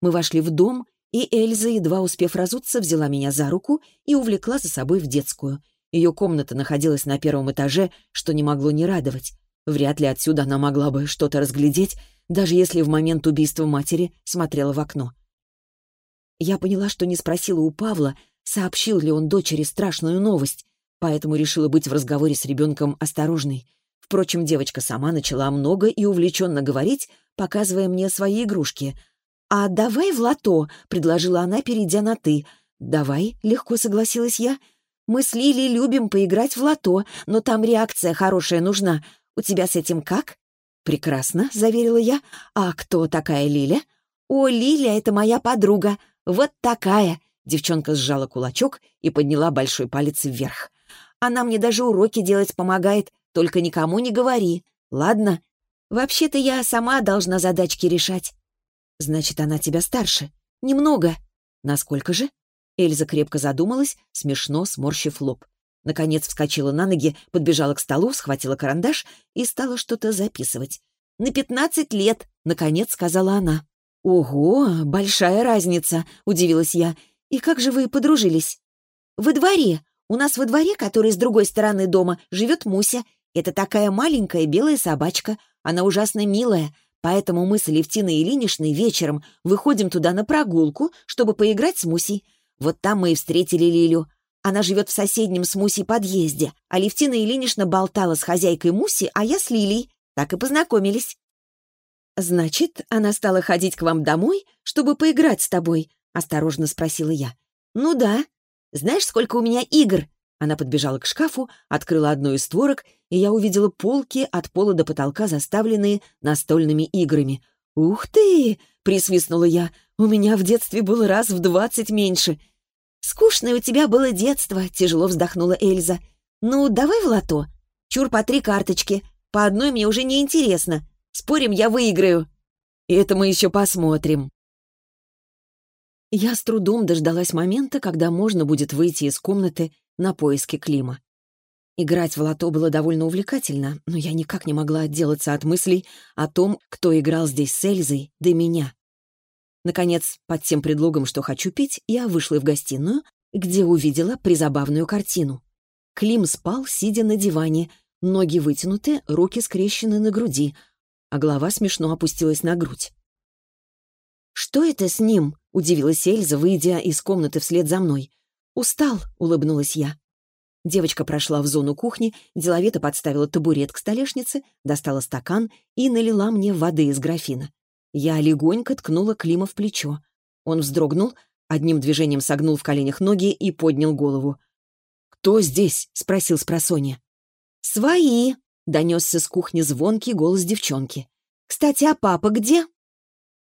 Мы вошли в дом, и Эльза, едва успев разуться, взяла меня за руку и увлекла за собой в детскую. Ее комната находилась на первом этаже, что не могло не радовать. Вряд ли отсюда она могла бы что-то разглядеть, даже если в момент убийства матери смотрела в окно. Я поняла, что не спросила у Павла, сообщил ли он дочери страшную новость, поэтому решила быть в разговоре с ребенком осторожной. Впрочем, девочка сама начала много и увлеченно говорить, показывая мне свои игрушки. «А давай в лото», — предложила она, перейдя на «ты». «Давай», — легко согласилась я. «Мы с Лилией любим поиграть в лото, но там реакция хорошая нужна. У тебя с этим как?» «Прекрасно», — заверила я. «А кто такая Лиля?» «О, Лиля — это моя подруга. Вот такая!» Девчонка сжала кулачок и подняла большой палец вверх. «Она мне даже уроки делать помогает, только никому не говори. Ладно? Вообще-то я сама должна задачки решать». «Значит, она тебя старше?» «Немного». «Насколько же?» Эльза крепко задумалась, смешно сморщив лоб. Наконец вскочила на ноги, подбежала к столу, схватила карандаш и стала что-то записывать. «На пятнадцать лет», — наконец сказала она. «Ого, большая разница», — удивилась я. «И как же вы подружились?» «Во дворе. У нас во дворе, который с другой стороны дома, живет Муся. Это такая маленькая белая собачка. Она ужасно милая. Поэтому мы с Алевтиной Ильиничной вечером выходим туда на прогулку, чтобы поиграть с Мусей. Вот там мы и встретили Лилю. Она живет в соседнем с Мусей подъезде. А Левтина Ильинична болтала с хозяйкой Муси, а я с Лилей. Так и познакомились. «Значит, она стала ходить к вам домой, чтобы поиграть с тобой?» — осторожно спросила я. «Ну да. Знаешь, сколько у меня игр?» Она подбежала к шкафу, открыла одну из створок, и я увидела полки от пола до потолка, заставленные настольными играми. «Ух ты!» — присвистнула я. «У меня в детстве было раз в двадцать меньше. «Скучное у тебя было детство», — тяжело вздохнула Эльза. «Ну, давай в лото. Чур по три карточки. По одной мне уже не интересно. Спорим, я выиграю». «И это мы еще посмотрим». Я с трудом дождалась момента, когда можно будет выйти из комнаты на поиски Клима. Играть в лото было довольно увлекательно, но я никак не могла отделаться от мыслей о том, кто играл здесь с Эльзой до меня. Наконец, под тем предлогом, что хочу пить, я вышла в гостиную, где увидела призабавную картину. Клим спал, сидя на диване, ноги вытянуты, руки скрещены на груди, а голова смешно опустилась на грудь. «Что это с ним?» — удивилась Эльза, выйдя из комнаты вслед за мной. «Устал», — улыбнулась я. Девочка прошла в зону кухни, деловито подставила табурет к столешнице, достала стакан и налила мне воды из графина. Я легонько ткнула Клима в плечо. Он вздрогнул, одним движением согнул в коленях ноги и поднял голову. «Кто здесь?» — спросил спросонья. «Свои!» — донесся с кухни звонкий голос девчонки. «Кстати, а папа где?»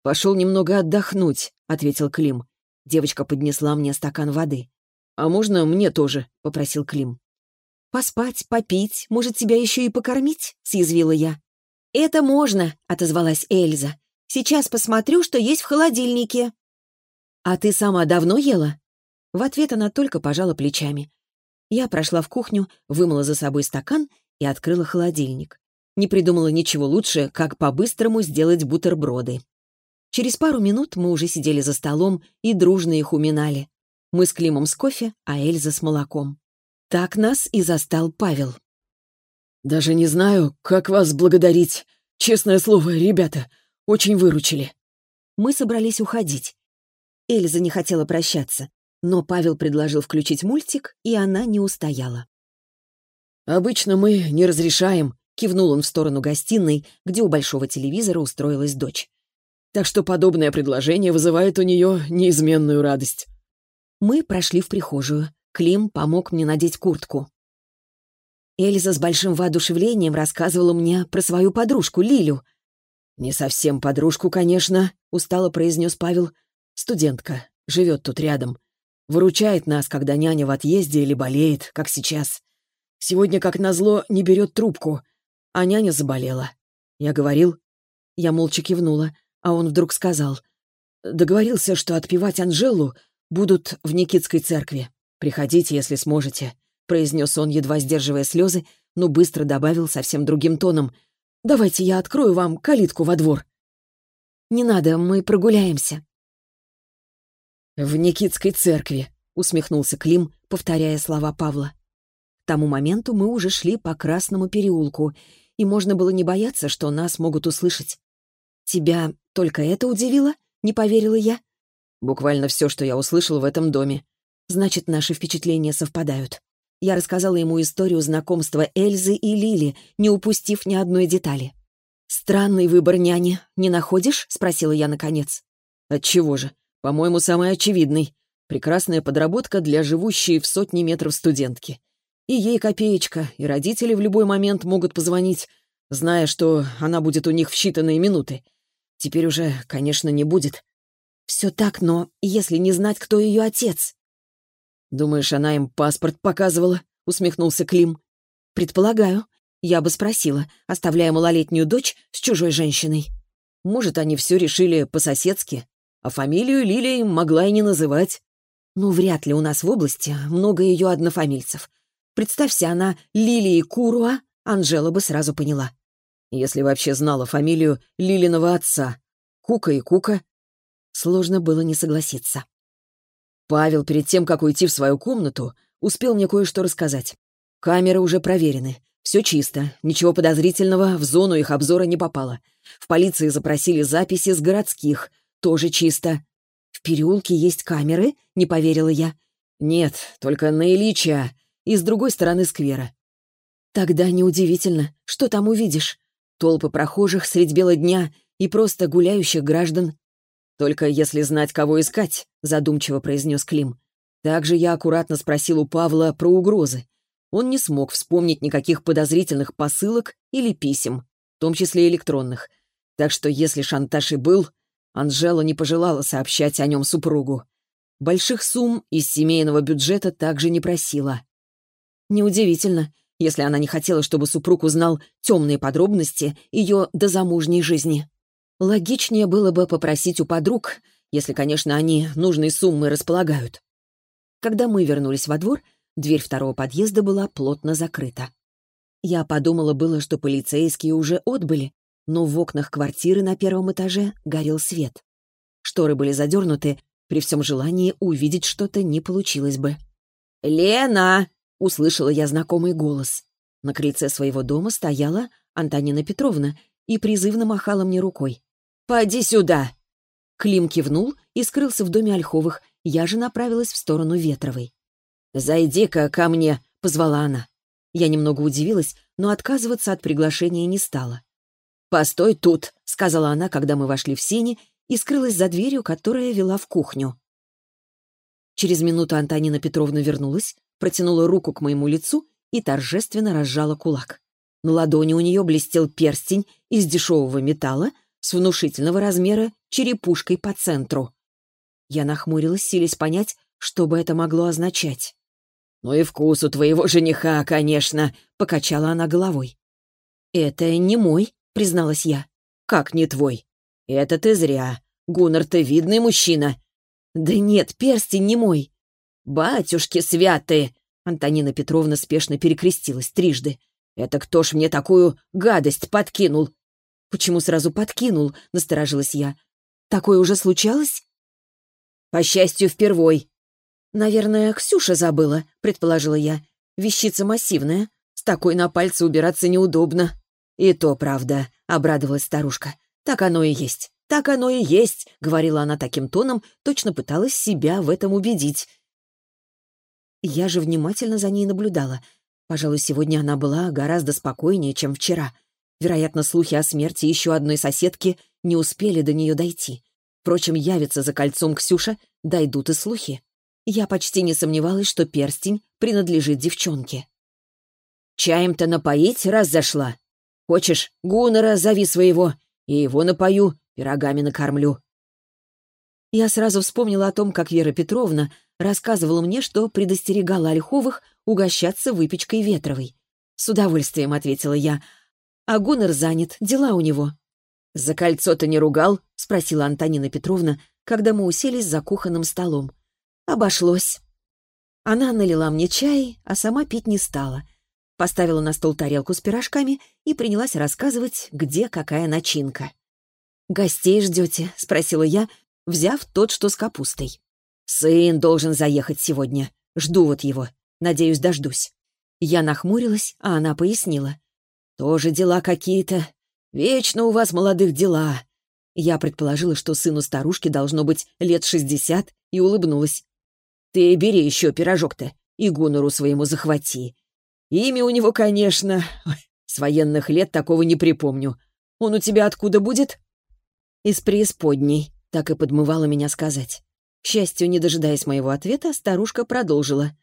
«Пошел немного отдохнуть», — ответил Клим. Девочка поднесла мне стакан воды. «А можно мне тоже?» — попросил Клим. «Поспать, попить, может, тебя еще и покормить?» — съязвила я. «Это можно», — отозвалась Эльза. Сейчас посмотрю, что есть в холодильнике». «А ты сама давно ела?» В ответ она только пожала плечами. Я прошла в кухню, вымыла за собой стакан и открыла холодильник. Не придумала ничего лучше, как по-быстрому сделать бутерброды. Через пару минут мы уже сидели за столом и дружно их уминали. Мы с Климом с кофе, а Эльза с молоком. Так нас и застал Павел. «Даже не знаю, как вас благодарить. Честное слово, ребята, очень выручили». Мы собрались уходить. Эльза не хотела прощаться, но Павел предложил включить мультик, и она не устояла. «Обычно мы не разрешаем», — кивнул он в сторону гостиной, где у большого телевизора устроилась дочь. «Так что подобное предложение вызывает у нее неизменную радость». Мы прошли в прихожую. Клим помог мне надеть куртку. Эльза с большим воодушевлением рассказывала мне про свою подружку Лилю. «Не совсем подружку, конечно», — устало произнес Павел. «Студентка, живет тут рядом. Выручает нас, когда няня в отъезде или болеет, как сейчас. Сегодня, как назло, не берет трубку, а няня заболела. Я говорил...» Я молча кивнула, а он вдруг сказал. «Договорился, что отпевать Анжелу будут в Никитской церкви. Приходите, если сможете», — произнес он, едва сдерживая слезы, но быстро добавил совсем другим тоном — Давайте я открою вам калитку во двор». «Не надо, мы прогуляемся». «В Никитской церкви», — усмехнулся Клим, повторяя слова Павла. К тому моменту мы уже шли по Красному переулку, и можно было не бояться, что нас могут услышать. «Тебя только это удивило?» — не поверила я. «Буквально все, что я услышал в этом доме». «Значит, наши впечатления совпадают». Я рассказала ему историю знакомства Эльзы и Лили, не упустив ни одной детали. «Странный выбор няни, не находишь?» — спросила я наконец. «Отчего же? По-моему, самый очевидный. Прекрасная подработка для живущей в сотни метров студентки. И ей копеечка, и родители в любой момент могут позвонить, зная, что она будет у них в считанные минуты. Теперь уже, конечно, не будет. Все так, но если не знать, кто ее отец? «Думаешь, она им паспорт показывала?» — усмехнулся Клим. «Предполагаю. Я бы спросила, оставляя малолетнюю дочь с чужой женщиной. Может, они все решили по-соседски, а фамилию Лилии могла и не называть. Ну, вряд ли у нас в области много ее однофамильцев. Представься, она Лилии Куруа, Анжела бы сразу поняла. Если вообще знала фамилию Лилиного отца. Кука и Кука. Сложно было не согласиться. Павел, перед тем, как уйти в свою комнату, успел мне кое-что рассказать. Камеры уже проверены. Все чисто, ничего подозрительного в зону их обзора не попало. В полиции запросили записи с городских, тоже чисто. «В переулке есть камеры?» — не поверила я. «Нет, только на Ильича и с другой стороны сквера». «Тогда неудивительно. Что там увидишь? Толпы прохожих средь бела дня и просто гуляющих граждан. «Только если знать, кого искать», — задумчиво произнес Клим. Также я аккуратно спросил у Павла про угрозы. Он не смог вспомнить никаких подозрительных посылок или писем, в том числе электронных. Так что если шантаж и был, Анжела не пожелала сообщать о нем супругу. Больших сумм из семейного бюджета также не просила. Неудивительно, если она не хотела, чтобы супруг узнал темные подробности ее дозамужней жизни. Логичнее было бы попросить у подруг, если, конечно, они нужной суммой располагают. Когда мы вернулись во двор, дверь второго подъезда была плотно закрыта. Я подумала было, что полицейские уже отбыли, но в окнах квартиры на первом этаже горел свет. Шторы были задернуты, при всем желании увидеть что-то не получилось бы. «Лена!» — услышала я знакомый голос. На крыльце своего дома стояла Антонина Петровна и призывно махала мне рукой. «Поди сюда!» Клим кивнул и скрылся в доме Ольховых, я же направилась в сторону Ветровой. «Зайди-ка ко мне», — позвала она. Я немного удивилась, но отказываться от приглашения не стала. «Постой тут», — сказала она, когда мы вошли в сени, и скрылась за дверью, которая вела в кухню. Через минуту Антонина Петровна вернулась, протянула руку к моему лицу и торжественно разжала кулак. На ладони у нее блестел перстень из дешевого металла с внушительного размера черепушкой по центру. Я нахмурилась, силясь понять, что бы это могло означать. «Ну и вкус у твоего жениха, конечно», — покачала она головой. «Это не мой», — призналась я. «Как не твой? Это ты зря. Гуннар-то видный мужчина». «Да нет, перстень не мой». «Батюшки святые!» Антонина Петровна спешно перекрестилась трижды. «Это кто ж мне такую гадость подкинул? «Почему сразу подкинул?» — насторожилась я. «Такое уже случалось?» «По счастью, впервой». «Наверное, Ксюша забыла», — предположила я. «Вещица массивная. С такой на пальце убираться неудобно». «И то правда», — обрадовалась старушка. «Так оно и есть. Так оно и есть», — говорила она таким тоном, точно пыталась себя в этом убедить. Я же внимательно за ней наблюдала. Пожалуй, сегодня она была гораздо спокойнее, чем вчера. Вероятно, слухи о смерти еще одной соседки не успели до нее дойти. Впрочем, явится за кольцом Ксюша, дойдут и слухи. Я почти не сомневалась, что перстень принадлежит девчонке. «Чаем-то напоить, раз зашла. Хочешь, Гуннера зови своего, и его напою, пирогами накормлю». Я сразу вспомнила о том, как Вера Петровна рассказывала мне, что предостерегала Ольховых угощаться выпечкой Ветровой. «С удовольствием», — ответила я, а Гуннер занят, дела у него». «За кольцо-то не ругал?» — спросила Антонина Петровна, когда мы уселись за кухонным столом. «Обошлось». Она налила мне чай, а сама пить не стала. Поставила на стол тарелку с пирожками и принялась рассказывать, где какая начинка. «Гостей ждете?» — спросила я, взяв тот, что с капустой. «Сын должен заехать сегодня. Жду вот его. Надеюсь, дождусь». Я нахмурилась, а она пояснила. «Тоже дела какие-то. Вечно у вас молодых дела». Я предположила, что сыну старушки должно быть лет шестьдесят, и улыбнулась. «Ты бери еще пирожок-то и гунору своему захвати. Имя у него, конечно, с военных лет такого не припомню. Он у тебя откуда будет?» «Из преисподней», — так и подмывала меня сказать. К счастью, не дожидаясь моего ответа, старушка продолжила.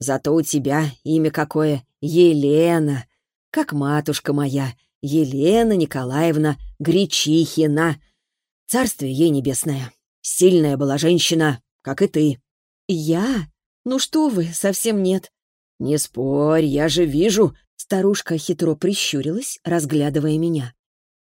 «Зато у тебя имя какое — Елена, как матушка моя, Елена Николаевна Гречихина. Царствие ей небесное. Сильная была женщина, как и ты». «Я? Ну что вы, совсем нет». «Не спорь, я же вижу». Старушка хитро прищурилась, разглядывая меня.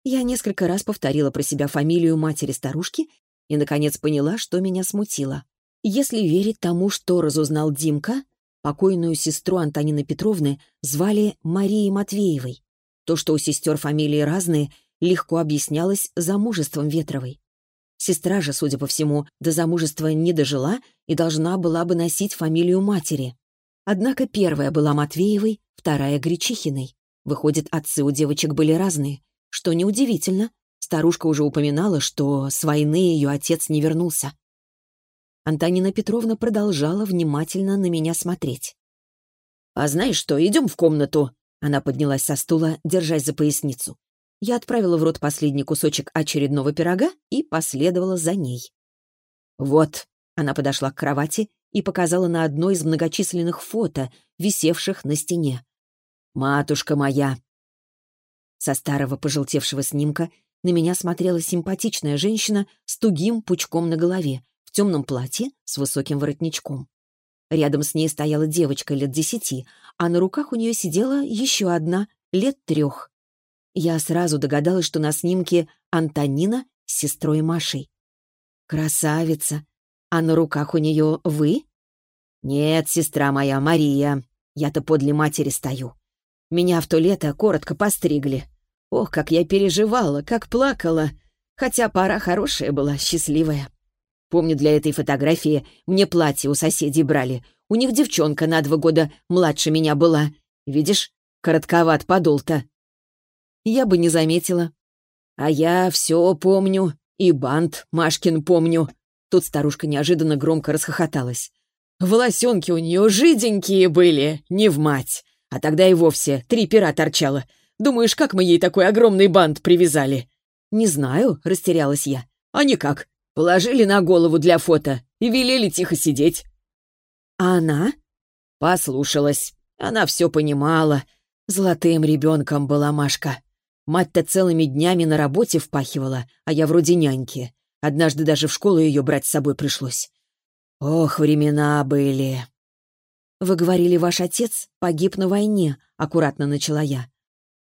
Я несколько раз повторила про себя фамилию матери старушки и, наконец, поняла, что меня смутило. Если верить тому, что разузнал Димка, покойную сестру Антонины Петровны звали Марией Матвеевой. То, что у сестер фамилии разные, легко объяснялось замужеством Ветровой. Сестра же, судя по всему, до замужества не дожила и должна была бы носить фамилию матери. Однако первая была Матвеевой, вторая — Гречихиной. Выходит, отцы у девочек были разные — что неудивительно, старушка уже упоминала, что с войны ее отец не вернулся. Антонина Петровна продолжала внимательно на меня смотреть. «А знаешь что, идем в комнату?» Она поднялась со стула, держась за поясницу. Я отправила в рот последний кусочек очередного пирога и последовала за ней. «Вот», — она подошла к кровати и показала на одно из многочисленных фото, висевших на стене. «Матушка моя, со старого пожелтевшего снимка на меня смотрела симпатичная женщина с тугим пучком на голове, темном платье с высоким воротничком. Рядом с ней стояла девочка лет десяти, а на руках у нее сидела еще одна, лет трех. Я сразу догадалась, что на снимке Антонина с сестрой Машей. «Красавица! А на руках у нее вы?» «Нет, сестра моя, Мария. Я-то подле матери стою. Меня в то лето коротко постригли. Ох, как я переживала, как плакала. Хотя пора хорошая была, счастливая. Помню, для этой фотографии мне платье у соседей брали. У них девчонка на два года младше меня была. Видишь, коротковат подол-то. Я бы не заметила. А я все помню. И бант Машкин помню. Тут старушка неожиданно громко расхохоталась. Волосенки у нее жиденькие были, не в мать. А тогда и вовсе три пера торчало. Думаешь, как мы ей такой огромный бант привязали?» «Не знаю», — растерялась я. «А никак. Положили на голову для фото и велели тихо сидеть». «А она?» Послушалась. Она все понимала. Золотым ребенком была Машка. Мать-то целыми днями на работе впахивала, а я вроде няньки. Однажды даже в школу ее брать с собой пришлось. Ох, времена были. «Вы говорили, ваш отец погиб на войне», — аккуратно начала я.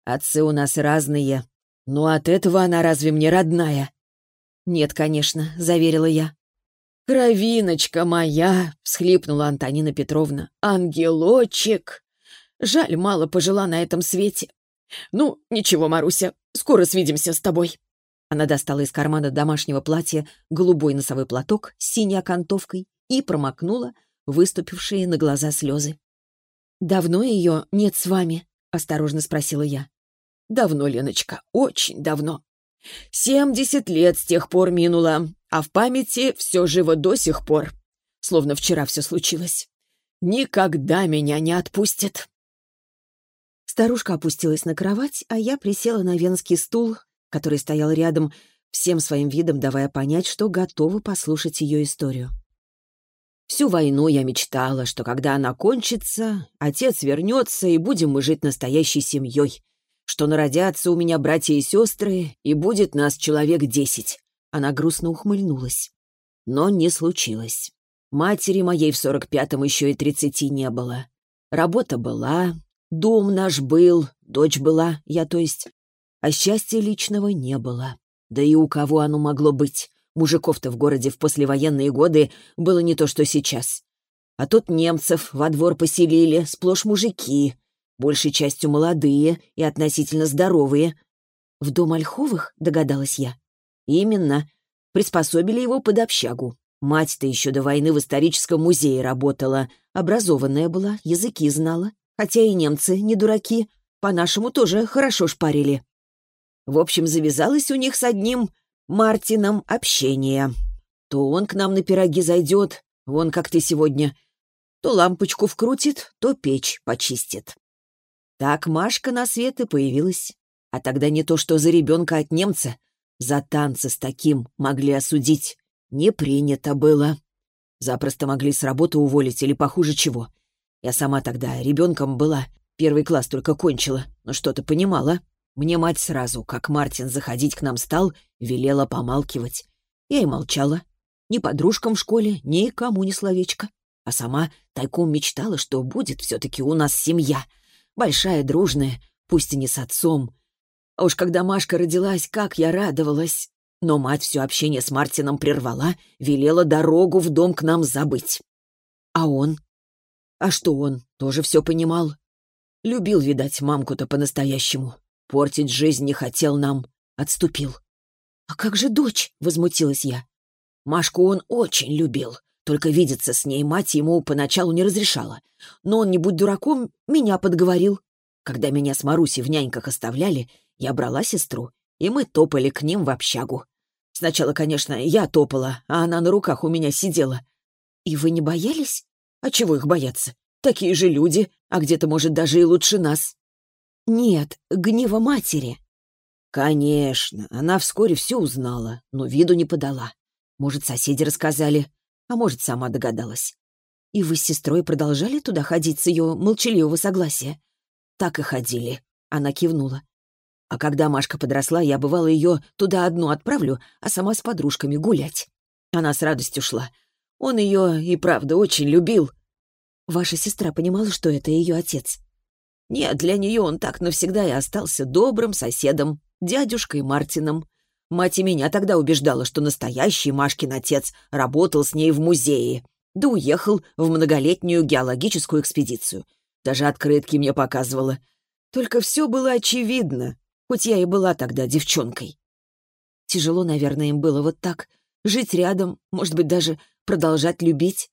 Отцы у нас разные. Но от этого она разве мне родная?» «Нет, конечно», — заверила я. «Кровиночка моя!» — всхлипнула Антонина Петровна. «Ангелочек! Жаль, мало пожила на этом свете. Ну, ничего, Маруся, скоро свидимся с тобой». Она достала из кармана домашнего платья голубой носовой платок с синей окантовкой и промокнула выступившие на глаза слезы. «Давно ее нет с вами?» — осторожно спросила я. Давно, Леночка, очень давно. Семьдесят лет с тех пор минуло, а в памяти все живо до сих пор. Словно вчера все случилось. Никогда меня не отпустит. Старушка опустилась на кровать, а я присела на венский стул, который стоял рядом, всем своим видом давая понять, что готова послушать ее историю. Всю войну я мечтала, что когда она кончится, отец вернется, и будем мы жить настоящей семьей, что народятся у меня братья и сестры, и будет нас человек десять». Она грустно ухмыльнулась. Но не случилось. Матери моей в сорок пятом еще и тридцати не было. Работа была, дом наш был, дочь была, я то есть. А счастья личного не было. Да и у кого оно могло быть? Мужиков-то в городе в послевоенные годы было не то, что сейчас. А тут немцев во двор поселили, сплошь мужики большей частью молодые и относительно здоровые. В дом Ольховых, догадалась я. Именно. Приспособили его под общагу. Мать-то еще до войны в историческом музее работала, образованная была, языки знала. Хотя и немцы не дураки, по-нашему тоже хорошо шпарили. В общем, завязалось у них с одним Мартином общение. То он к нам на пироги зайдет, вон как ты сегодня, то лампочку вкрутит, то печь почистит. Так Машка на свет и появилась. А тогда не то что за ребенка от немца, за танцы с таким могли осудить. Не принято было. Запросто могли с работы уволить или похуже чего. Я сама тогда ребенком была, первый класс только кончила, но что-то понимала. Мне мать сразу, как Мартин заходить к нам стал, велела помалкивать. Я и молчала. Ни подружкам в школе, ни кому ни словечко. А сама тайком мечтала, что будет все-таки у нас семья. Большая, дружная, пусть и не с отцом. А уж когда Машка родилась, как я радовалась. Но мать все общение с Мартином прервала, велела дорогу в дом к нам забыть. А он? А что он? Тоже все понимал. Любил, видать, мамку-то по-настоящему. Портить жизнь не хотел нам. Отступил. «А как же дочь?» — возмутилась я. Машку он очень любил. Только видеться с ней мать ему поначалу не разрешала. Но он, не будь дураком, меня подговорил. Когда меня с Марусей в няньках оставляли, я брала сестру, и мы топали к ним в общагу. Сначала, конечно, я топала, а она на руках у меня сидела. И вы не боялись? А чего их бояться? Такие же люди, а где-то, может, даже и лучше нас. Нет, гнева матери. Конечно, она вскоре все узнала, но виду не подала. Может, соседи рассказали, а может, сама догадалась. И вы с сестрой продолжали туда ходить с ее молчаливого согласия? Так и ходили. Она кивнула. А когда Машка подросла, я, бывало, ее туда одну отправлю, а сама с подружками гулять. Она с радостью шла. Он ее и правда очень любил. Ваша сестра понимала, что это ее отец? Нет, для нее он так навсегда и остался добрым соседом, дядюшкой Мартином. Мать и меня тогда убеждала, что настоящий Машкин отец работал с ней в музее, да уехал в многолетнюю геологическую экспедицию. Даже открытки мне показывала. Только все было очевидно, хоть я и была тогда девчонкой. Тяжело, наверное, им было вот так. Жить рядом, может быть, даже продолжать любить.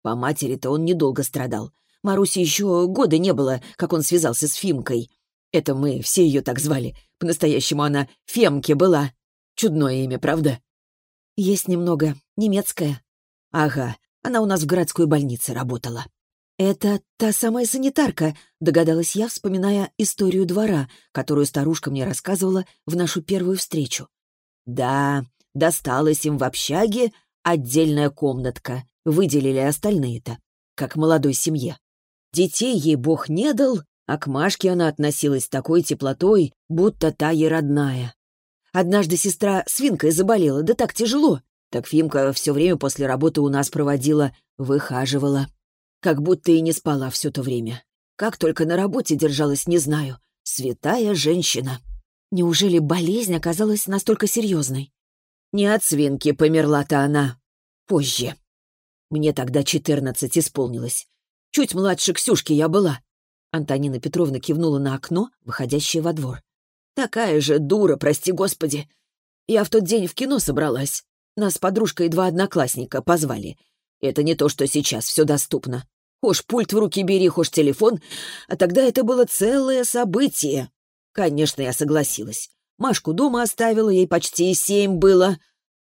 По матери-то он недолго страдал. Маруси еще года не было, как он связался с Фимкой. Это мы все ее так звали. По-настоящему она Фемке была. Чудное имя, правда? Есть немного. Немецкое. Ага, она у нас в городской больнице работала. «Это та самая санитарка», — догадалась я, вспоминая историю двора, которую старушка мне рассказывала в нашу первую встречу. «Да, досталась им в общаге отдельная комнатка, выделили остальные-то, как молодой семье. Детей ей Бог не дал, а к Машке она относилась с такой теплотой, будто та ей родная. Однажды сестра свинкой заболела, да так тяжело. Так Фимка все время после работы у нас проводила, выхаживала. Как будто и не спала все то время. Как только на работе держалась, не знаю. Святая женщина. Неужели болезнь оказалась настолько серьезной? Не от свинки померла-то она. Позже. Мне тогда четырнадцать исполнилось. Чуть младше Ксюшки я была». Антонина Петровна кивнула на окно, выходящее во двор. «Такая же дура, прости господи. Я в тот день в кино собралась. Нас с подружкой два одноклассника позвали. Это не то, что сейчас все доступно. Хошь пульт в руки бери, хошь телефон. А тогда это было целое событие. Конечно, я согласилась. Машку дома оставила, ей почти семь было.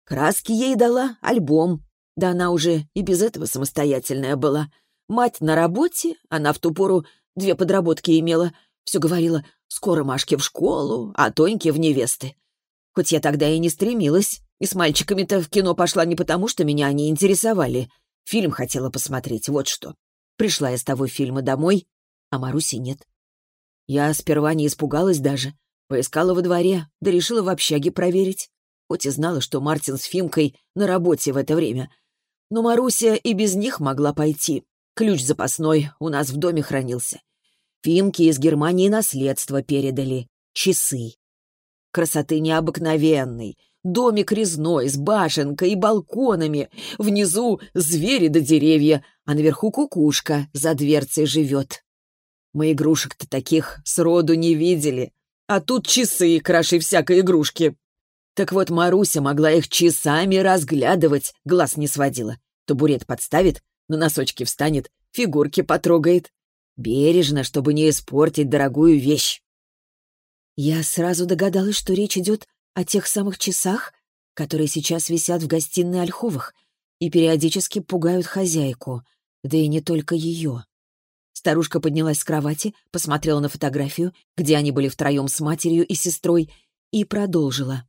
Краски ей дала, альбом. Да она уже и без этого самостоятельная была. Мать на работе, она в ту пору две подработки имела. Все говорила, скоро Машке в школу, а Тоньке в невесты. Хоть я тогда и не стремилась, и с мальчиками-то в кино пошла не потому, что меня они интересовали. Фильм хотела посмотреть, вот что. Пришла я с того фильма домой, а Маруси нет. Я сперва не испугалась даже. Поискала во дворе, да решила в общаге проверить. Хоть и знала, что Мартин с Фимкой на работе в это время. Но Маруся и без них могла пойти. Ключ запасной у нас в доме хранился. Фимки из Германии наследство передали. Часы. Красоты необыкновенной. Домик резной, с башенкой и балконами. Внизу звери да деревья, а наверху кукушка за дверцей живет. Мы игрушек-то таких сроду не видели. А тут часы краши всякой игрушки. Так вот, Маруся могла их часами разглядывать, глаз не сводила. Табурет подставит, на носочки встанет, фигурки потрогает. Бережно, чтобы не испортить дорогую вещь. Я сразу догадалась, что речь идет о тех самых часах, которые сейчас висят в гостиной Ольховых и периодически пугают хозяйку, да и не только ее. Старушка поднялась с кровати, посмотрела на фотографию, где они были втроем с матерью и сестрой, и продолжила.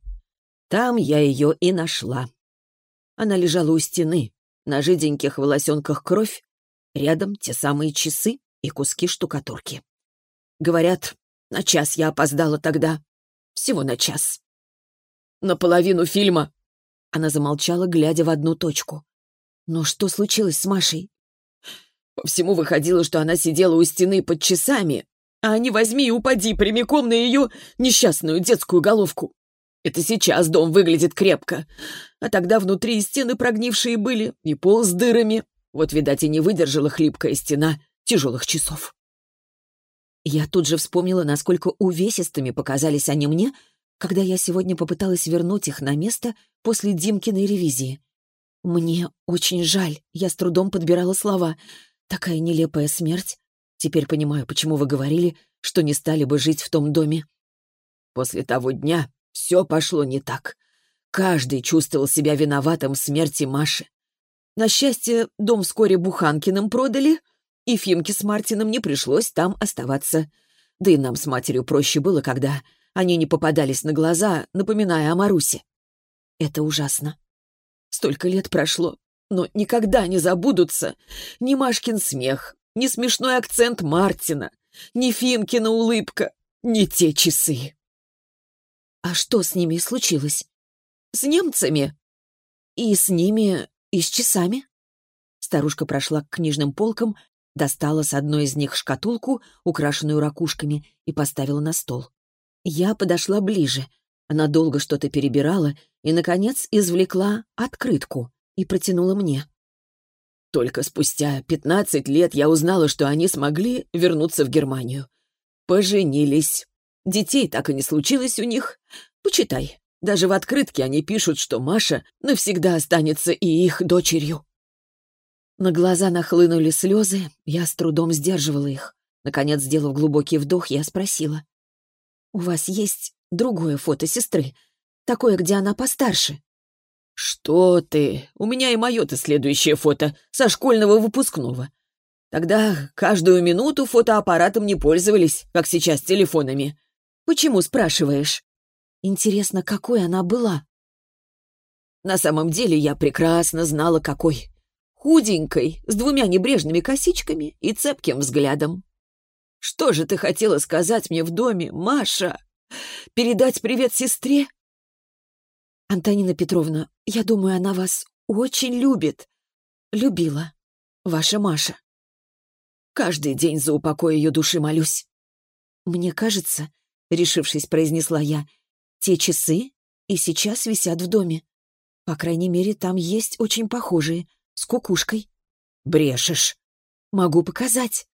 Там я ее и нашла. Она лежала у стены, на жиденьких волосенках кровь, рядом те самые часы и куски штукатурки. Говорят, на час я опоздала тогда. Всего на час. На половину фильма. Она замолчала, глядя в одну точку. Но что случилось с Машей? По всему выходило, что она сидела у стены под часами, а не возьми и упади прямиком на ее несчастную детскую головку. Это сейчас дом выглядит крепко. А тогда внутри стены прогнившие были, и пол с дырами. Вот, видать, и не выдержала хлипкая стена тяжелых часов. Я тут же вспомнила, насколько увесистыми показались они мне, когда я сегодня попыталась вернуть их на место после Димкиной ревизии. Мне очень жаль, я с трудом подбирала слова. Такая нелепая смерть. Теперь понимаю, почему вы говорили, что не стали бы жить в том доме. После того дня все пошло не так. Каждый чувствовал себя виноватым в смерти Маши. На счастье, дом вскоре Буханкиным продали, и Фимке с Мартином не пришлось там оставаться. Да и нам с матерью проще было, когда они не попадались на глаза, напоминая о Марусе. Это ужасно. Столько лет прошло, но никогда не забудутся ни Машкин смех, ни смешной акцент Мартина, ни Фимкина улыбка, ни те часы. А что с ними случилось? С немцами. И с ними, и с часами? Старушка прошла к книжным полкам, достала с одной из них шкатулку, украшенную ракушками, и поставила на стол. Я подошла ближе. Она долго что-то перебирала и, наконец, извлекла открытку и протянула мне. Только спустя пятнадцать лет я узнала, что они смогли вернуться в Германию. Поженились. Детей так и не случилось у них. Почитай. Даже в открытке они пишут, что Маша навсегда останется и их дочерью. На глаза нахлынули слезы, я с трудом сдерживала их. Наконец, сделав глубокий вдох, я спросила. «У вас есть другое фото сестры? Такое, где она постарше?» «Что ты? У меня и мое-то следующее фото, со школьного выпускного. Тогда каждую минуту фотоаппаратом не пользовались, как сейчас телефонами. Почему спрашиваешь? Интересно, какой она была? На самом деле я прекрасно знала, какой. Худенькой, с двумя небрежными косичками и цепким взглядом. Что же ты хотела сказать мне в доме, Маша? Передать привет сестре? Антонина Петровна, я думаю, она вас очень любит. Любила. Ваша Маша. Каждый день за упокой ее души молюсь. Мне кажется, — решившись, произнесла я. «Те часы и сейчас висят в доме. По крайней мере, там есть очень похожие, с кукушкой». «Брешешь». «Могу показать».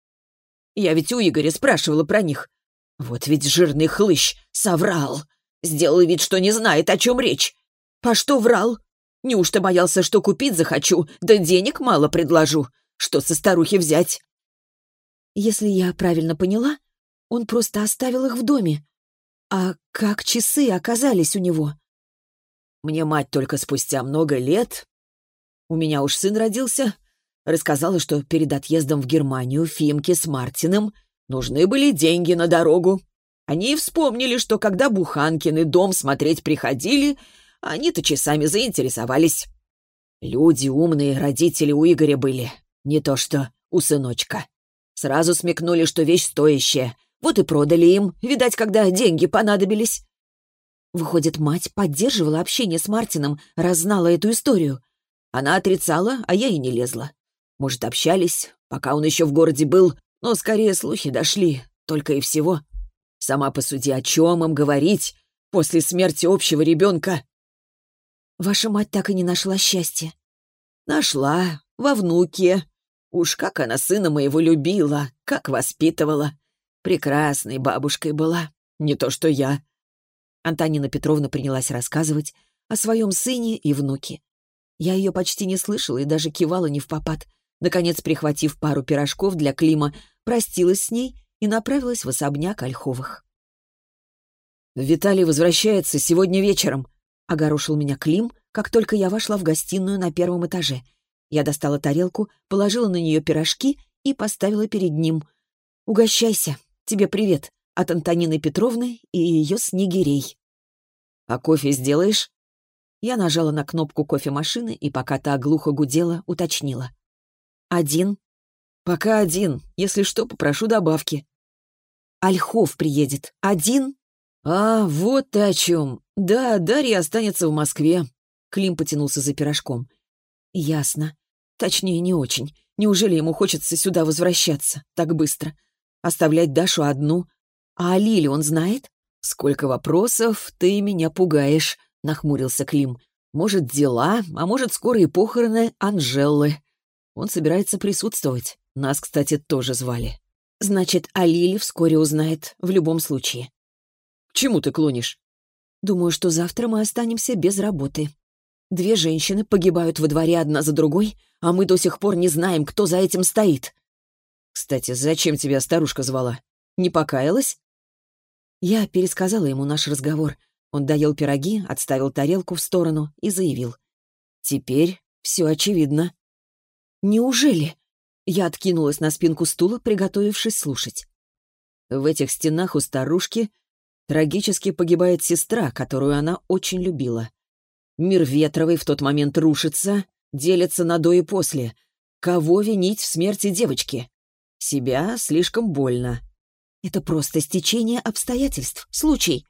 «Я ведь у Игоря спрашивала про них. Вот ведь жирный хлыщ соврал. Сделал вид, что не знает, о чем речь. По что врал? Неужто боялся, что купить захочу, да денег мало предложу? Что со старухи взять?» «Если я правильно поняла, он просто оставил их в доме. А как часы оказались у него? Мне мать только спустя много лет... У меня уж сын родился. Рассказала, что перед отъездом в Германию Фимке с Мартином нужны были деньги на дорогу. Они и вспомнили, что когда Буханкины дом смотреть приходили, они-то часами заинтересовались. Люди умные родители у Игоря были, не то что у сыночка. Сразу смекнули, что вещь стоящая — вот и продали им, видать, когда деньги понадобились. Выходит, мать поддерживала общение с Мартином, раз знала эту историю. Она отрицала, а я и не лезла. Может, общались, пока он еще в городе был, но скорее слухи дошли, только и всего. Сама посуди, о чем им говорить после смерти общего ребенка. Ваша мать так и не нашла счастья. Нашла, во внуке. Уж как она сына моего любила, как воспитывала. Прекрасной бабушкой была, не то что я. Антонина Петровна принялась рассказывать о своем сыне и внуке. Я ее почти не слышала и даже кивала не в попад. Наконец, прихватив пару пирожков для Клима, простилась с ней и направилась в особняк Ольховых. «Виталий возвращается сегодня вечером», — огорошил меня Клим, как только я вошла в гостиную на первом этаже. Я достала тарелку, положила на нее пирожки и поставила перед ним. «Угощайся. Тебе привет от Антонины Петровны и ее снегирей». «А кофе сделаешь?» Я нажала на кнопку кофемашины и, пока та глухо гудела, уточнила. «Один?» «Пока один. Если что, попрошу добавки». «Ольхов приедет. Один?» «А, вот ты о чем. Да, Дарья останется в Москве». Клим потянулся за пирожком. «Ясно. Точнее, не очень. Неужели ему хочется сюда возвращаться так быстро? Оставлять Дашу одну? А о Лиле он знает? Сколько вопросов, ты меня пугаешь», — нахмурился Клим. «Может, дела, а может, скорые похороны Анжеллы. Он собирается присутствовать. Нас, кстати, тоже звали. Значит, о Лиле вскоре узнает, в любом случае. К чему ты клонишь? Думаю, что завтра мы останемся без работы. Две женщины погибают во дворе одна за другой, а мы до сих пор не знаем, кто за этим стоит. Кстати, зачем тебя старушка звала? Не покаялась? Я пересказала ему наш разговор. Он доел пироги, отставил тарелку в сторону и заявил. «Теперь все очевидно». «Неужели?» Я откинулась на спинку стула, приготовившись слушать. В этих стенах у старушки Трагически погибает сестра, которую она очень любила. Мир Ветровый в тот момент рушится, делится на до и после. Кого винить в смерти девочки? Себя слишком больно. Это просто стечение обстоятельств, случай.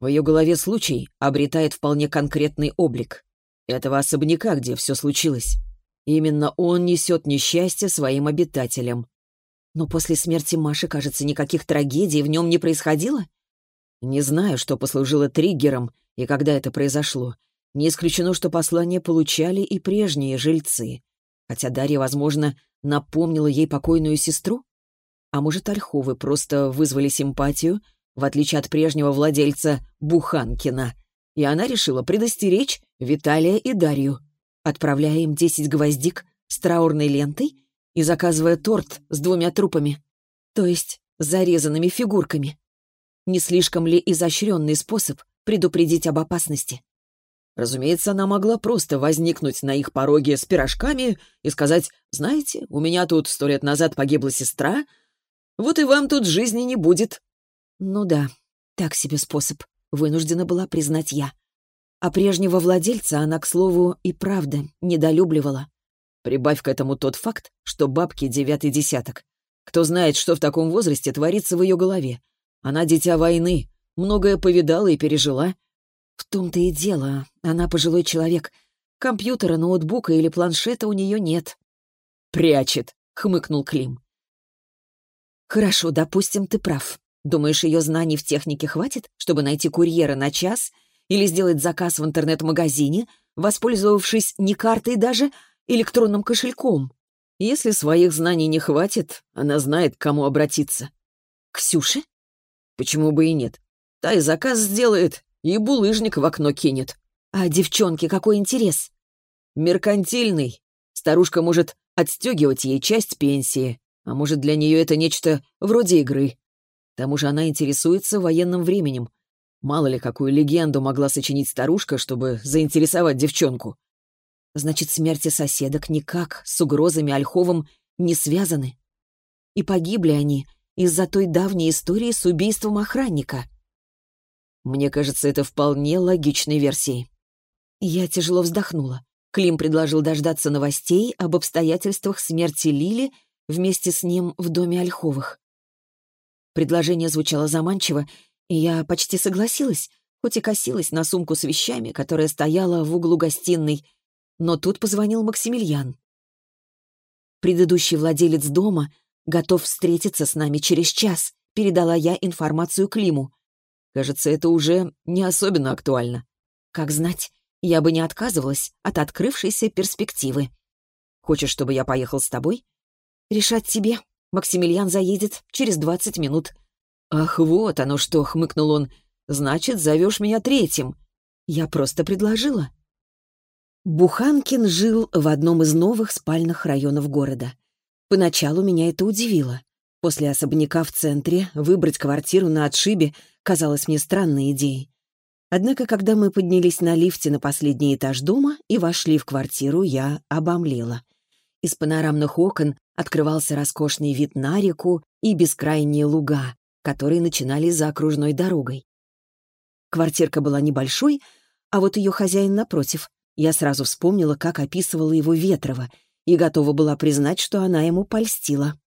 В ее голове случай обретает вполне конкретный облик. Этого особняка, где все случилось. Именно он несет несчастье своим обитателям. Но после смерти Маши, кажется, никаких трагедий в нем не происходило? Не знаю, что послужило триггером и когда это произошло. Не исключено, что послание получали и прежние жильцы. Хотя Дарья, возможно, напомнила ей покойную сестру? А может, Ольховы просто вызвали симпатию, в отличие от прежнего владельца Буханкина, и она решила предостеречь Виталия и Дарью, отправляя им десять гвоздик с траурной лентой и заказывая торт с двумя трупами, то есть зарезанными фигурками. Не слишком ли изощренный способ предупредить об опасности? Разумеется, она могла просто возникнуть на их пороге с пирожками и сказать, «Знаете, у меня тут сто лет назад погибла сестра, вот и вам тут жизни не будет». Ну да, так себе способ, вынуждена была признать я. А прежнего владельца она, к слову, и правда недолюбливала. Прибавь к этому тот факт, что бабки девятый десяток. Кто знает, что в таком возрасте творится в ее голове. Она дитя войны, многое повидала и пережила. В том-то и дело, она пожилой человек. Компьютера, ноутбука или планшета у нее нет. «Прячет», — хмыкнул Клим. «Хорошо, допустим, ты прав. Думаешь, ее знаний в технике хватит, чтобы найти курьера на час или сделать заказ в интернет-магазине, воспользовавшись не картой даже, электронным кошельком? Если своих знаний не хватит, она знает, к кому обратиться. Ксюше? Почему бы и нет? Та и заказ сделает, и булыжник в окно кинет. А девчонке какой интерес? Меркантильный. Старушка может отстегивать ей часть пенсии, а может, для нее это нечто вроде игры. К тому же она интересуется военным временем. Мало ли, какую легенду могла сочинить старушка, чтобы заинтересовать девчонку. Значит, смерти соседок никак с угрозами Ольховым не связаны. И погибли они из-за той давней истории с убийством охранника. Мне кажется, это вполне логичной версией. Я тяжело вздохнула. Клим предложил дождаться новостей об обстоятельствах смерти Лили вместе с ним в доме Ольховых. Предложение звучало заманчиво, и я почти согласилась, хоть и косилась на сумку с вещами, которая стояла в углу гостиной. Но тут позвонил Максимилиан. Предыдущий владелец дома готов встретиться с нами через час», — передала я информацию Климу. Кажется, это уже не особенно актуально. Как знать, я бы не отказывалась от открывшейся перспективы. Хочешь, чтобы я поехал с тобой? Решать тебе. Максимилиан заедет через двадцать минут. Ах, вот оно что, хмыкнул он. значит, зовешь меня третьим. Я просто предложила. Буханкин жил в одном из новых спальных районов города. Поначалу меня это удивило. После особняка в центре выбрать квартиру на отшибе казалось мне странной идеей. Однако, когда мы поднялись на лифте на последний этаж дома и вошли в квартиру, я обомлела. Из панорамных окон открывался роскошный вид на реку и бескрайние луга, которые начинались за окружной дорогой. Квартирка была небольшой, а вот ее хозяин напротив. Я сразу вспомнила, как описывала его Ветрова, и готова была признать, что она ему польстила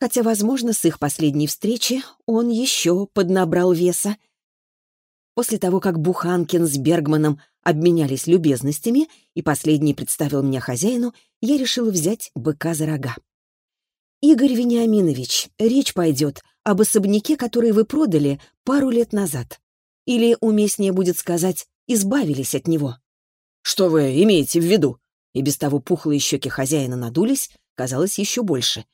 хотя, возможно, с их последней встречи он еще поднабрал веса. После того, как Буханкин с Бергманом обменялись любезностями, и последний представил меня хозяину, я решила взять быка за рога. «Игорь Вениаминович, речь пойдет об особняке, который вы продали пару лет назад. Или, уместнее будет сказать, избавились от него». «Что вы имеете в виду?» И без того пухлые щеки хозяина надулись, казалось, еще больше.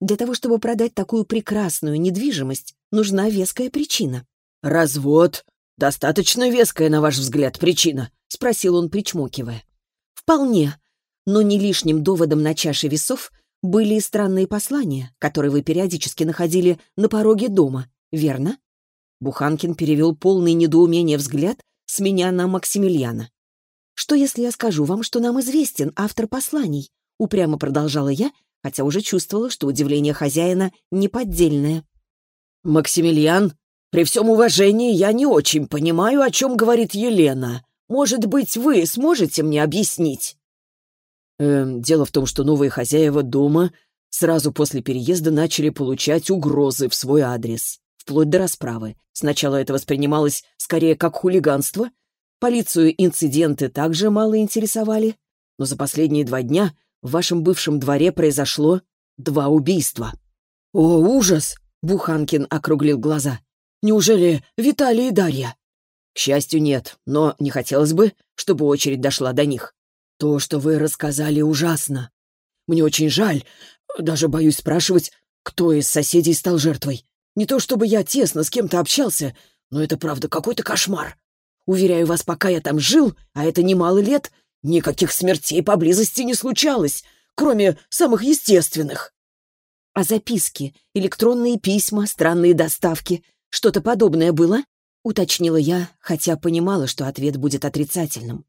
Для того, чтобы продать такую прекрасную недвижимость, нужна веская причина. «Развод? Достаточно веская, на ваш взгляд, причина?» — спросил он, причмокивая. «Вполне. Но не лишним доводом на чаше весов были и странные послания, которые вы периодически находили на пороге дома, верно?» Буханкин перевел полный недоумение взгляд с меня на Максимилиана. «Что, если я скажу вам, что нам известен автор посланий?» — упрямо продолжала я, хотя уже чувствовала, что удивление хозяина неподдельное. «Максимилиан, при всем уважении я не очень понимаю, о чем говорит Елена. Может быть, вы сможете мне объяснить?» Эм, «Дело в том, что новые хозяева дома сразу после переезда начали получать угрозы в свой адрес, вплоть до расправы. Сначала это воспринималось скорее как хулиганство. Полицию инциденты также мало интересовали. Но за последние два дня в вашем бывшем дворе произошло два убийства». «О, ужас!» — Буханкин округлил глаза. «Неужели Виталий и Дарья?» «К счастью, нет, но не хотелось бы, чтобы очередь дошла до них. То, что вы рассказали, ужасно. Мне очень жаль, даже боюсь спрашивать, кто из соседей стал жертвой. Не то чтобы я тесно с кем-то общался, но это правда какой-то кошмар. Уверяю вас, пока я там жил, а это немало лет, Никаких смертей поблизости не случалось, кроме самых естественных. А записки, электронные письма, странные доставки, что-то подобное было? Уточнила я, хотя понимала, что ответ будет отрицательным.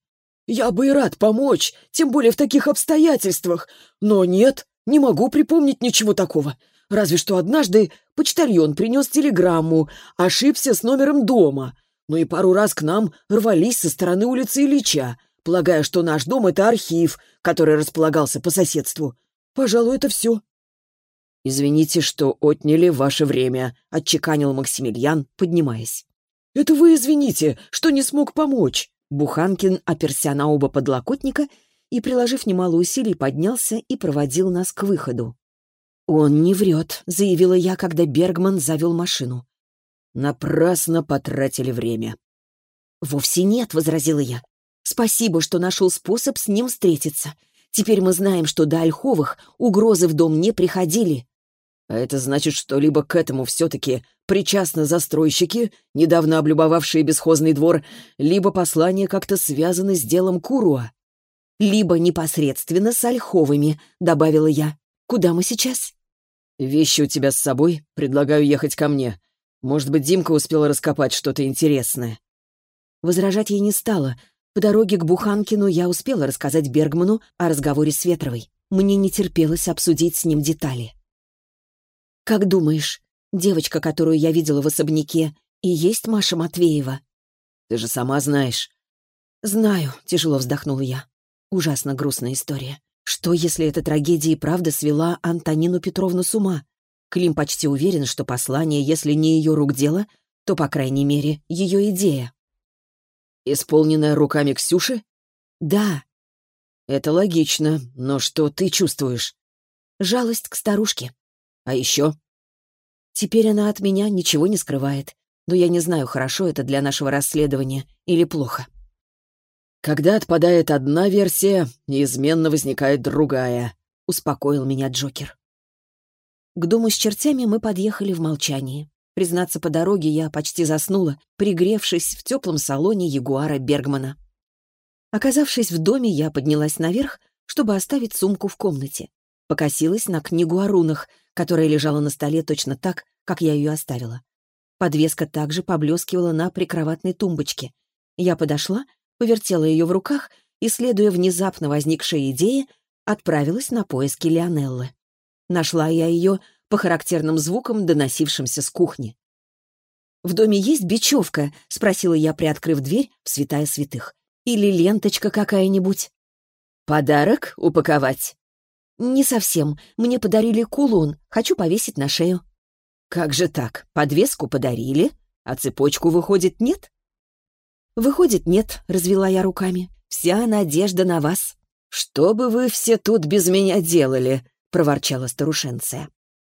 «Я бы и рад помочь, тем более в таких обстоятельствах. Но нет, не могу припомнить ничего такого. Разве что однажды почтальон принес телеграмму, ошибся с номером дома. Ну и пару раз к нам рвались со стороны улицы Ильича полагая, что наш дом — это архив, который располагался по соседству. Пожалуй, это все». «Извините, что отняли ваше время», — отчеканил Максимилиан, поднимаясь. «Это вы извините, что не смог помочь». Буханкин оперся на оба подлокотника и, приложив немало усилий, поднялся и проводил нас к выходу. «Он не врет», — заявила я, когда Бергман завел машину. «Напрасно потратили время». «Вовсе нет», — возразила я. Спасибо, что нашел способ с ним встретиться. Теперь мы знаем, что до Ольховых угрозы в дом не приходили. А это значит, что либо к этому все-таки причастны застройщики, недавно облюбовавшие бесхозный двор, либо послания как-то связаны с делом Куруа. Либо непосредственно с Ольховыми, добавила я. Куда мы сейчас? Вещи у тебя с собой? Предлагаю ехать ко мне. Может быть, Димка успела раскопать что-то интересное. Возражать ей не стала, по дороге к Буханкину я успела рассказать Бергману о разговоре с Ветровой. Мне не терпелось обсудить с ним детали. «Как думаешь, девочка, которую я видела в особняке, и есть Маша Матвеева?» «Ты же сама знаешь». «Знаю», — тяжело вздохнула я. Ужасно грустная история. Что, если эта трагедия и правда свела Антонину Петровну с ума? Клим почти уверен, что послание, если не ее рук дело, то, по крайней мере, ее идея. Исполненная руками Ксюши? Да. Это логично, но что ты чувствуешь? Жалость к старушке. А еще? Теперь она от меня ничего не скрывает, но я не знаю, хорошо это для нашего расследования или плохо. Когда отпадает одна версия, неизменно возникает другая, успокоил меня Джокер. К дому с чертями мы подъехали в молчании. Признаться, по дороге я почти заснула, пригревшись в теплом салоне Ягуара Бергмана. Оказавшись в доме, я поднялась наверх, чтобы оставить сумку в комнате. Покосилась на книгу о рунах, которая лежала на столе точно так, как я ее оставила. Подвеска также поблескивала на прикроватной тумбочке. Я подошла, повертела ее в руках и, следуя внезапно возникшей идее, отправилась на поиски Лионеллы. Нашла я ее по характерным звукам, доносившимся с кухни. «В доме есть бечевка?» — спросила я, приоткрыв дверь в святая святых. «Или ленточка какая-нибудь?» «Подарок упаковать?» «Не совсем. Мне подарили кулон. Хочу повесить на шею». «Как же так? Подвеску подарили, а цепочку, выходит, нет?» «Выходит, нет», — развела я руками. «Вся надежда на вас». «Что бы вы все тут без меня делали?» — проворчала старушенция.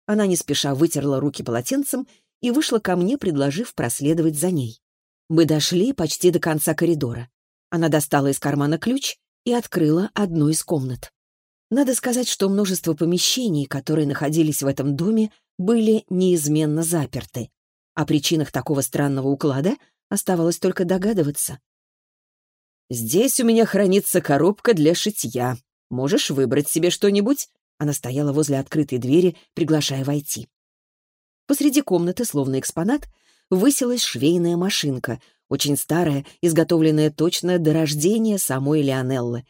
Она не спеша вытерла руки полотенцем и вышла ко мне, предложив проследовать за ней. Мы дошли почти до конца коридора. Она достала из кармана ключ и открыла одну из комнат. Надо сказать, что множество помещений, которые находились в этом доме, были неизменно заперты. О причинах такого странного уклада оставалось только догадываться. «Здесь у меня хранится коробка для шитья. Можешь выбрать себе что-нибудь?» Она стояла возле открытой двери, приглашая войти. Посреди комнаты, словно экспонат, высилась швейная машинка, очень старая, изготовленная точно до рождения самой Леонеллы.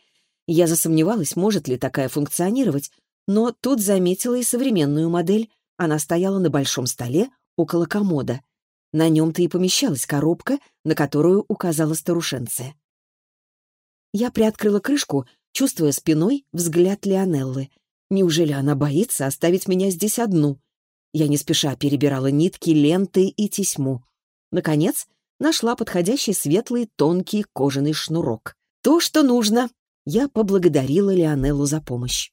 Я засомневалась, может ли такая функционировать, но тут заметила и современную модель. Она стояла на большом столе около комода. На нем-то и помещалась коробка, на которую указала старушенция. Я приоткрыла крышку, чувствуя спиной взгляд Леонеллы. Неужели она боится оставить меня здесь одну? Я не спеша перебирала нитки, ленты и тесьму. Наконец, нашла подходящий светлый тонкий кожаный шнурок. То, что нужно. Я поблагодарила Леонеллу за помощь.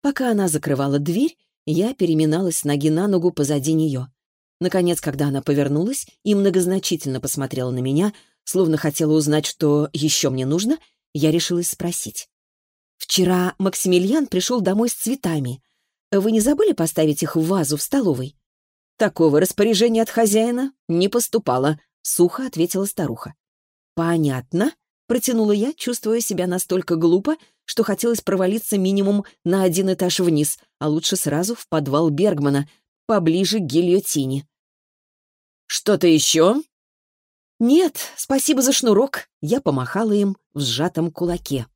Пока она закрывала дверь, я переминалась с ноги на ногу позади нее. Наконец, когда она повернулась и многозначительно посмотрела на меня, словно хотела узнать, что еще мне нужно, я решилась спросить. Вчера Максимилиан пришел домой с цветами. Вы не забыли поставить их в вазу в столовой? Такого распоряжения от хозяина не поступало, сухо ответила старуха. Понятно, протянула я, чувствуя себя настолько глупо, что хотелось провалиться минимум на один этаж вниз, а лучше сразу в подвал Бергмана, поближе к гильотине. «Что-то еще?» «Нет, спасибо за шнурок», — я помахала им в сжатом кулаке.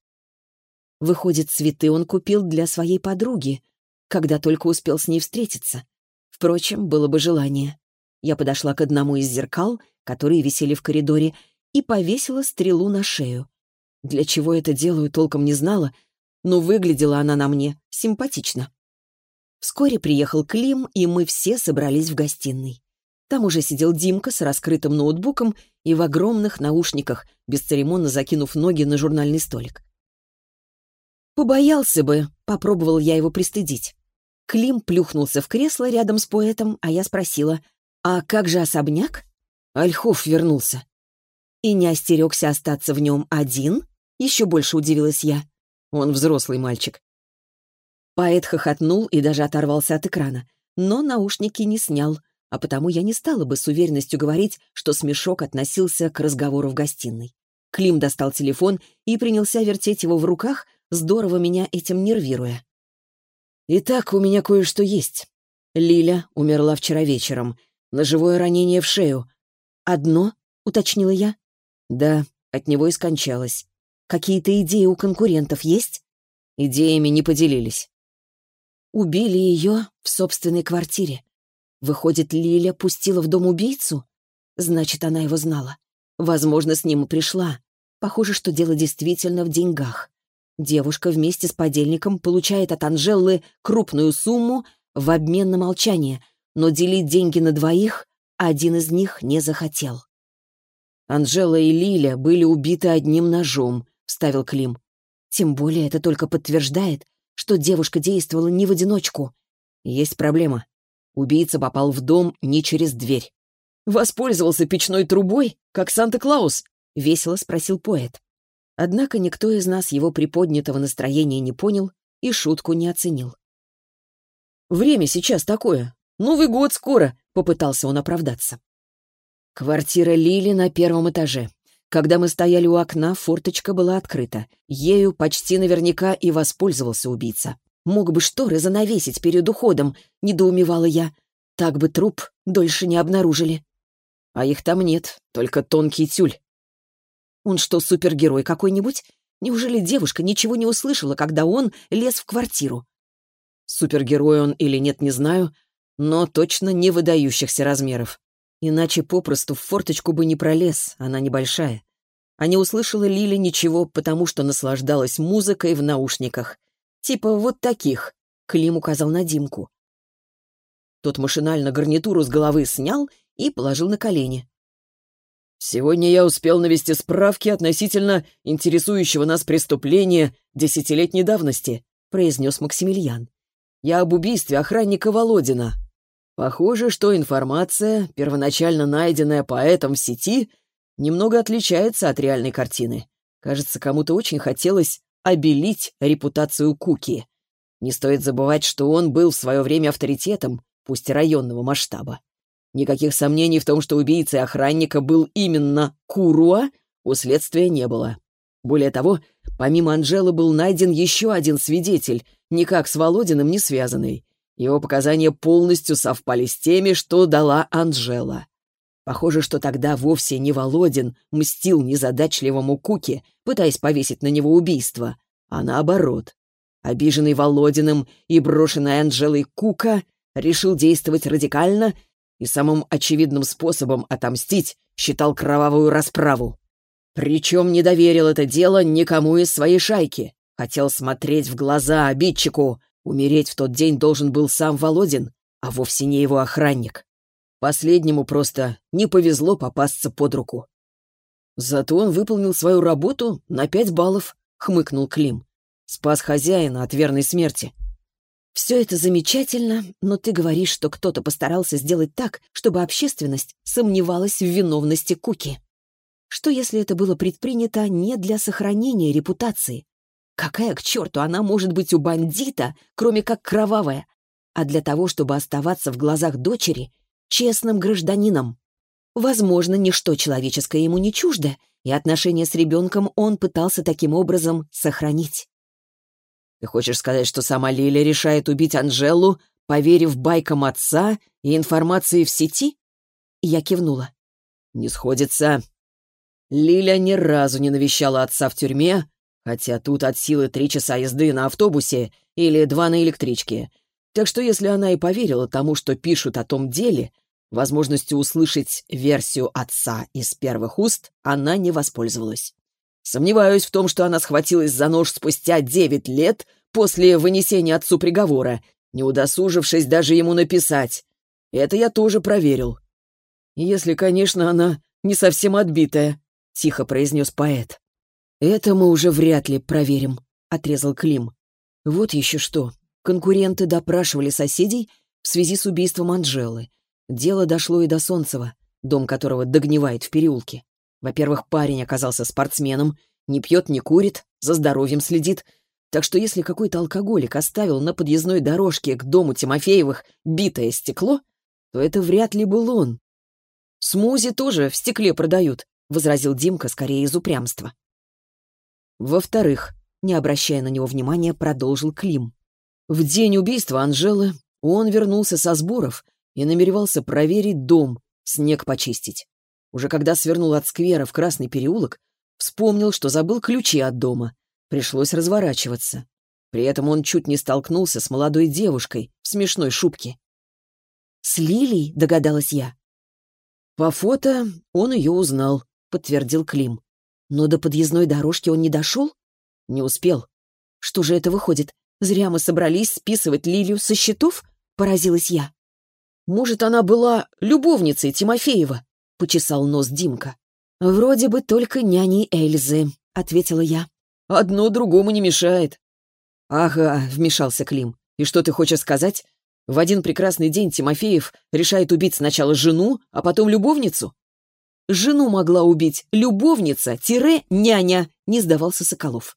Выходит, цветы он купил для своей подруги, когда только успел с ней встретиться. Впрочем, было бы желание. Я подошла к одному из зеркал, которые висели в коридоре, и повесила стрелу на шею. Для чего это делаю, толком не знала, но выглядела она на мне симпатично. Вскоре приехал Клим, и мы все собрались в гостиной. Там уже сидел Димка с раскрытым ноутбуком и в огромных наушниках, бесцеремонно закинув ноги на журнальный столик. «Побоялся бы», — попробовал я его пристыдить. Клим плюхнулся в кресло рядом с поэтом, а я спросила, «А как же особняк?» Ольхов вернулся. «И не остерегся остаться в нем один?» Еще больше удивилась я. Он взрослый мальчик. Поэт хохотнул и даже оторвался от экрана, но наушники не снял, а потому я не стала бы с уверенностью говорить, что смешок относился к разговору в гостиной. Клим достал телефон и принялся вертеть его в руках, здорово меня этим нервируя. «Итак, у меня кое-что есть. Лиля умерла вчера вечером. Ножевое ранение в шею. Одно?» — уточнила я. «Да, от него и скончалась. Какие-то идеи у конкурентов есть?» Идеями не поделились. Убили ее в собственной квартире. Выходит, Лиля пустила в дом убийцу? Значит, она его знала. Возможно, с ним и пришла. Похоже, что дело действительно в деньгах. Девушка вместе с подельником получает от Анжелы крупную сумму в обмен на молчание, но делить деньги на двоих один из них не захотел. «Анжела и Лиля были убиты одним ножом», — вставил Клим. «Тем более это только подтверждает, что девушка действовала не в одиночку. Есть проблема. Убийца попал в дом не через дверь. «Воспользовался печной трубой, как Санта-Клаус?» — весело спросил поэт. Однако никто из нас его приподнятого настроения не понял и шутку не оценил. «Время сейчас такое. Новый год скоро», — попытался он оправдаться. Квартира Лили на первом этаже. Когда мы стояли у окна, форточка была открыта. Ею почти наверняка и воспользовался убийца. Мог бы шторы занавесить перед уходом, недоумевала я. Так бы труп дольше не обнаружили. А их там нет, только тонкий тюль. Он что, супергерой какой-нибудь? Неужели девушка ничего не услышала, когда он лез в квартиру? Супергерой он или нет, не знаю, но точно не выдающихся размеров. Иначе попросту в форточку бы не пролез, она небольшая. А не услышала Лили ничего, потому что наслаждалась музыкой в наушниках. Типа вот таких. Клим указал на Димку. Тот машинально гарнитуру с головы снял и положил на колени. «Сегодня я успел навести справки относительно интересующего нас преступления десятилетней давности», произнес Максимилиан. «Я об убийстве охранника Володина. Похоже, что информация, первоначально найденная поэтом в сети, немного отличается от реальной картины. Кажется, кому-то очень хотелось обелить репутацию Куки. Не стоит забывать, что он был в свое время авторитетом, пусть и районного масштаба. Никаких сомнений в том, что убийцей охранника был именно Куруа, у следствия не было. Более того, помимо Анжелы был найден еще один свидетель, никак с Володиным не связанный. Его показания полностью совпали с теми, что дала Анжела. Похоже, что тогда вовсе не Володин мстил незадачливому Куке, пытаясь повесить на него убийство, а наоборот. Обиженный Володиным и брошенный Анжелой Кука решил действовать радикально и самым очевидным способом отомстить считал кровавую расправу. Причем не доверил это дело никому из своей шайки. Хотел смотреть в глаза обидчику. Умереть в тот день должен был сам Володин, а вовсе не его охранник. Последнему просто не повезло попасться под руку. Зато он выполнил свою работу на пять баллов, хмыкнул Клим. Спас хозяина от верной смерти. Все это замечательно, но ты говоришь, что кто-то постарался сделать так, чтобы общественность сомневалась в виновности Куки. Что если это было предпринято не для сохранения репутации? Какая к черту она может быть у бандита, кроме как кровавая? А для того, чтобы оставаться в глазах дочери честным гражданином. Возможно, ничто человеческое ему не чуждо, и отношения с ребенком он пытался таким образом сохранить. Ты хочешь сказать, что сама Лиля решает убить Анжелу, поверив байкам отца и информации в сети? Я кивнула. Не сходится. Лиля ни разу не навещала отца в тюрьме, хотя тут от силы три часа езды на автобусе или два на электричке, так что если она и поверила тому, что пишут о том деле, возможностью услышать версию отца из первых уст она не воспользовалась. Сомневаюсь в том, что она схватилась за нож спустя девять лет после вынесения отцу приговора, не удосужившись даже ему написать. Это я тоже проверил. Если, конечно, она не совсем отбитая, — тихо произнес поэт. «Это мы уже вряд ли проверим», — отрезал Клим. «Вот еще что. Конкуренты допрашивали соседей в связи с убийством Анжелы. Дело дошло и до Солнцева, дом которого догнивает в переулке. Во-первых, парень оказался спортсменом, не пьет, не курит, за здоровьем следит. Так что если какой-то алкоголик оставил на подъездной дорожке к дому Тимофеевых битое стекло, то это вряд ли был он. «Смузи тоже в стекле продают», — возразил Димка скорее из упрямства. Во-вторых, не обращая на него внимания, продолжил Клим. В день убийства Анжелы он вернулся со сборов и намеревался проверить дом, снег почистить. Уже когда свернул от сквера в Красный переулок, вспомнил, что забыл ключи от дома. Пришлось разворачиваться. При этом он чуть не столкнулся с молодой девушкой в смешной шубке. «С Лилией?» — догадалась я. «По фото он ее узнал», — подтвердил Клим. «Но до подъездной дорожки он не дошел?» «Не успел». «Что же это выходит? Зря мы собрались списывать Лилию со счетов?» — поразилась я. «Может, она была любовницей Тимофеева?» — почесал нос Димка. «Вроде бы только няней Эльзы», — ответила я. «Одно другому не мешает». «Ага», — вмешался Клим. «И что ты хочешь сказать? В один прекрасный день Тимофеев решает убить сначала жену, а потом любовницу?» «Жену могла убить любовница-няня», — не сдавался Соколов.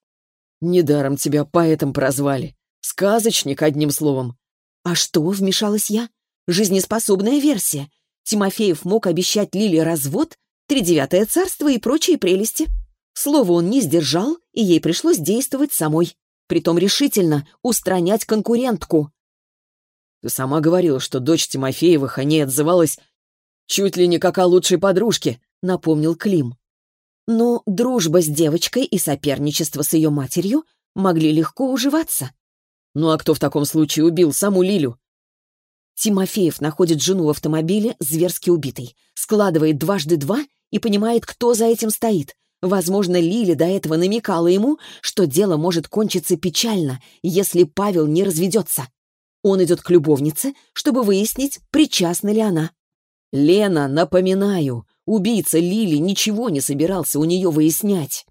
Недаром тебя поэтом прозвали. Сказочник, одним словом. А что, вмешалась я? жизнеспособная версия. Тимофеев мог обещать Лиле развод, тридевятое царство и прочие прелести. Слово он не сдержал, и ей пришлось действовать самой. Притом решительно устранять конкурентку. Ты сама говорила, что дочь Тимофеевых о отзывалась чуть ли не как о лучшей подружке, напомнил Клим. Но дружба с девочкой и соперничество с ее матерью могли легко уживаться. Ну а кто в таком случае убил саму Лилю? Тимофеев находит жену в автомобиле, зверски убитой, складывает дважды два и понимает, кто за этим стоит. Возможно, Лили до этого намекала ему, что дело может кончиться печально, если Павел не разведется. Он идет к любовнице, чтобы выяснить, причастна ли она. «Лена, напоминаю, убийца Лили ничего не собирался у нее выяснять.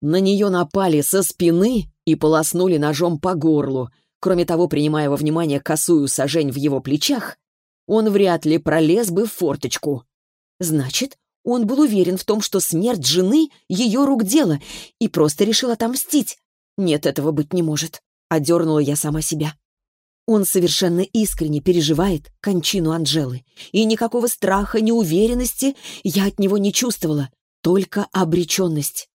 На нее напали со спины и полоснули ножом по горлу. Кроме того, принимая во внимание косую сажень в его плечах, он вряд ли пролез бы в форточку. Значит, он был уверен в том, что смерть жены — ее рук дело, и просто решил отомстить. Нет, этого быть не может. Одернула я сама себя. Он совершенно искренне переживает кончину Анжелы, и никакого страха, неуверенности я от него не чувствовала, только обреченность.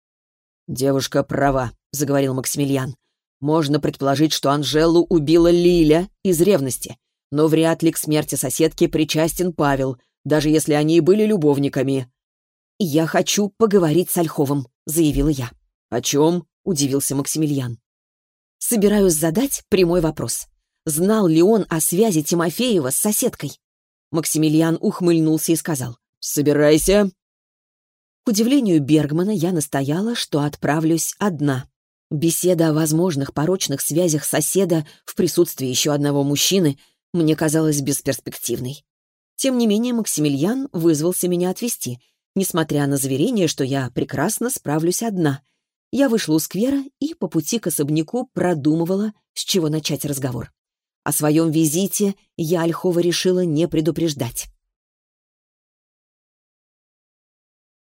«Девушка права», — заговорил Максимилиан. «Можно предположить, что Анжелу убила Лиля из ревности, но вряд ли к смерти соседки причастен Павел, даже если они и были любовниками». «Я хочу поговорить с Ольховым», — заявила я. «О чем?» — удивился Максимилиан. «Собираюсь задать прямой вопрос. Знал ли он о связи Тимофеева с соседкой?» Максимилиан ухмыльнулся и сказал. «Собирайся». К удивлению Бергмана я настояла, что отправлюсь одна. Беседа о возможных порочных связях соседа в присутствии еще одного мужчины мне казалась бесперспективной. Тем не менее Максимилиан вызвался меня отвезти — несмотря на заверение, что я прекрасно справлюсь одна. Я вышла у сквера и по пути к особняку продумывала, с чего начать разговор. О своем визите я Ольхова решила не предупреждать.